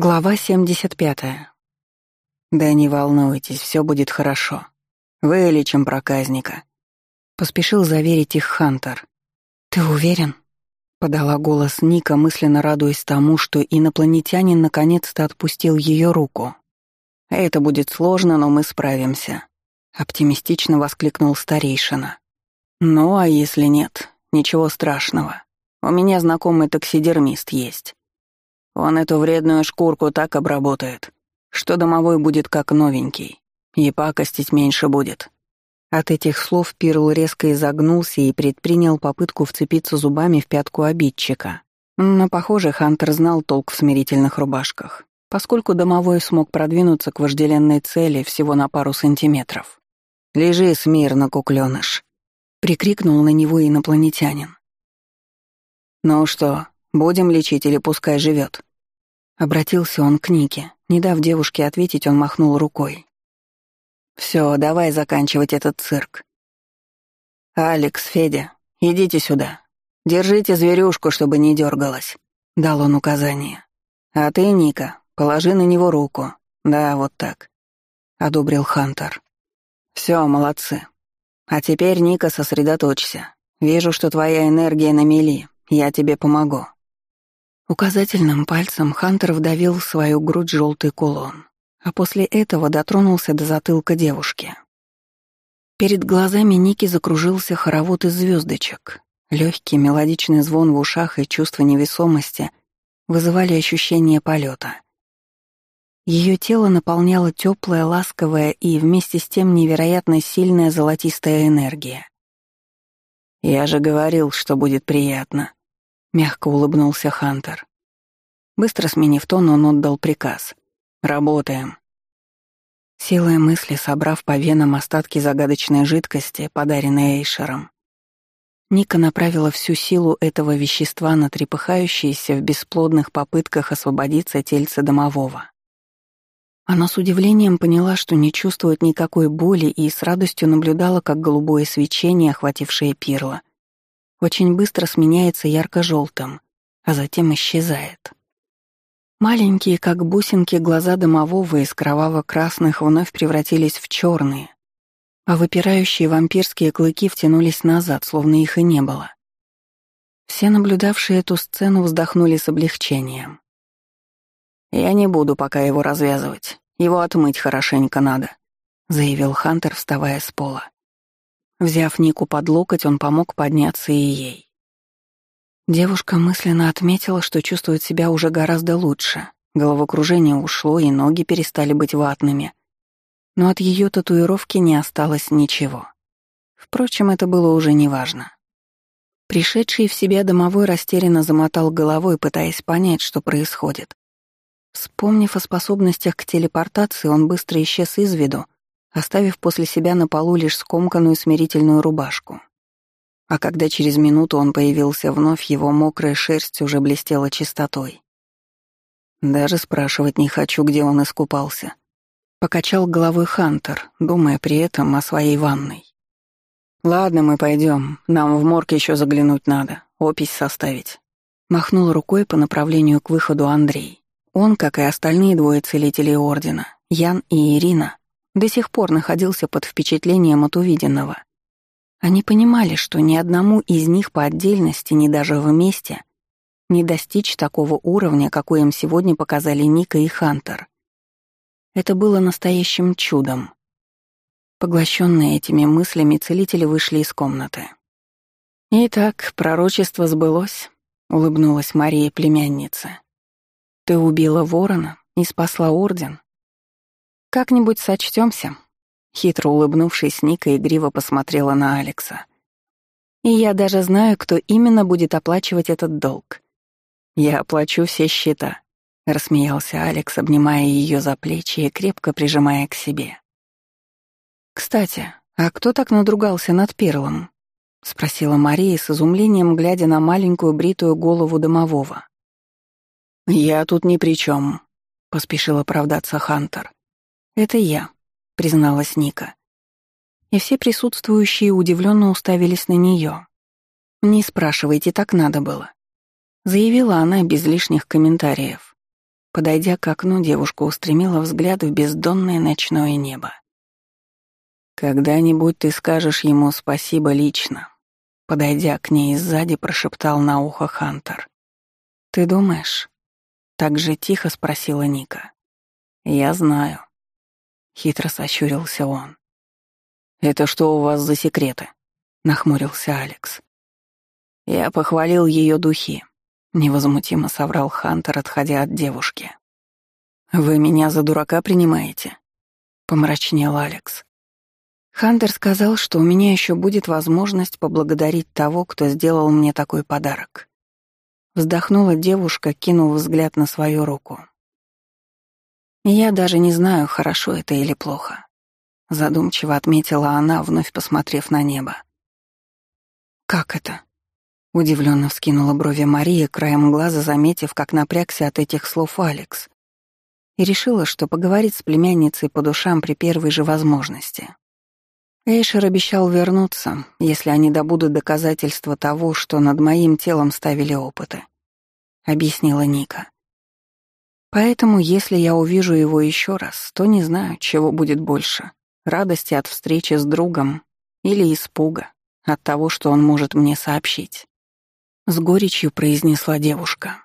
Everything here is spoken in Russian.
Глава 75. «Да не волнуйтесь, все будет хорошо. Вылечим проказника», — поспешил заверить их Хантер. «Ты уверен?» — подала голос Ника, мысленно радуясь тому, что инопланетянин наконец-то отпустил ее руку. «Это будет сложно, но мы справимся», — оптимистично воскликнул старейшина. «Ну, а если нет, ничего страшного. У меня знакомый таксидермист есть. Он эту вредную шкурку так обработает, что домовой будет как новенький, и пакостить меньше будет». От этих слов Пирл резко изогнулся и предпринял попытку вцепиться зубами в пятку обидчика. Но, похоже, Хантер знал толк в смирительных рубашках, поскольку домовой смог продвинуться к вожделенной цели всего на пару сантиметров. «Лежи смирно, куклёныш», — прикрикнул на него инопланетянин. «Ну что, будем лечить или пускай живет? Обратился он к Нике. Не дав девушке ответить, он махнул рукой. «Все, давай заканчивать этот цирк. Алекс, Федя, идите сюда. Держите зверюшку, чтобы не дергалась», — дал он указание. «А ты, Ника, положи на него руку. Да, вот так», — одобрил Хантер. «Все, молодцы. А теперь, Ника, сосредоточься. Вижу, что твоя энергия на мели. Я тебе помогу». Указательным пальцем Хантер вдавил в свою грудь желтый кулон, а после этого дотронулся до затылка девушки. Перед глазами Ники закружился хоровод из звездочек. Легкий мелодичный звон в ушах и чувство невесомости вызывали ощущение полета. Ее тело наполняло теплая, ласковая и вместе с тем невероятно сильная золотистая энергия. «Я же говорил, что будет приятно», — мягко улыбнулся Хантер. Быстро сменив тон, он отдал приказ. «Работаем». Силой мысли, собрав по венам остатки загадочной жидкости, подаренной Эйшером, Ника направила всю силу этого вещества на трепыхающиеся в бесплодных попытках освободиться тельце домового. Она с удивлением поняла, что не чувствует никакой боли и с радостью наблюдала, как голубое свечение, охватившее пирло, очень быстро сменяется ярко-желтым, а затем исчезает. Маленькие, как бусинки, глаза домового из кроваво-красных вновь превратились в черные, а выпирающие вампирские клыки втянулись назад, словно их и не было. Все наблюдавшие эту сцену вздохнули с облегчением. «Я не буду пока его развязывать. Его отмыть хорошенько надо», — заявил Хантер, вставая с пола. Взяв Нику под локоть, он помог подняться и ей. Девушка мысленно отметила, что чувствует себя уже гораздо лучше. Головокружение ушло, и ноги перестали быть ватными. Но от ее татуировки не осталось ничего. Впрочем, это было уже неважно. Пришедший в себя домовой растерянно замотал головой, пытаясь понять, что происходит. Вспомнив о способностях к телепортации, он быстро исчез из виду, оставив после себя на полу лишь скомканную смирительную рубашку. А когда через минуту он появился вновь, его мокрая шерсть уже блестела чистотой. Даже спрашивать не хочу, где он искупался. Покачал головой Хантер, думая при этом о своей ванной. «Ладно, мы пойдем. Нам в морг еще заглянуть надо, опись составить». Махнул рукой по направлению к выходу Андрей. Он, как и остальные двое целителей Ордена, Ян и Ирина, до сих пор находился под впечатлением от увиденного. Они понимали, что ни одному из них по отдельности, ни даже вместе, не достичь такого уровня, какой им сегодня показали Ника и Хантер. Это было настоящим чудом. Поглощенные этими мыслями, целители вышли из комнаты. «Итак, пророчество сбылось», — улыбнулась Мария племянница. «Ты убила ворона и спасла орден, «Как-нибудь сочтёмся», — хитро улыбнувшись, Ника игриво посмотрела на Алекса. «И я даже знаю, кто именно будет оплачивать этот долг. Я оплачу все счета», — рассмеялся Алекс, обнимая её за плечи и крепко прижимая к себе. «Кстати, а кто так надругался над Перлом?» — спросила Мария с изумлением, глядя на маленькую бритую голову домового. «Я тут ни при чем, поспешил оправдаться Хантер. «Это я», — призналась Ника. И все присутствующие удивленно уставились на нее. «Не спрашивайте, так надо было», — заявила она без лишних комментариев. Подойдя к окну, девушка устремила взгляд в бездонное ночное небо. «Когда-нибудь ты скажешь ему спасибо лично», — подойдя к ней сзади, прошептал на ухо Хантер. «Ты думаешь?» — так же тихо спросила Ника. «Я знаю», — хитро сощурился он. «Это что у вас за секреты?» — нахмурился Алекс. Я похвалил ее духи. Невозмутимо соврал Хантер, отходя от девушки. «Вы меня за дурака принимаете?» — помрачнел Алекс. Хантер сказал, что у меня еще будет возможность поблагодарить того, кто сделал мне такой подарок. Вздохнула девушка, кинув взгляд на свою руку. Я даже не знаю, хорошо это или плохо. Задумчиво отметила она, вновь посмотрев на небо. «Как это?» Удивленно вскинула брови Мария, краем глаза заметив, как напрягся от этих слов Алекс. И решила, что поговорит с племянницей по душам при первой же возможности. Эйшер обещал вернуться, если они добудут доказательства того, что над моим телом ставили опыты. Объяснила Ника. Поэтому, если я увижу его еще раз, то не знаю, чего будет больше — радости от встречи с другом или испуга от того, что он может мне сообщить. С горечью произнесла девушка.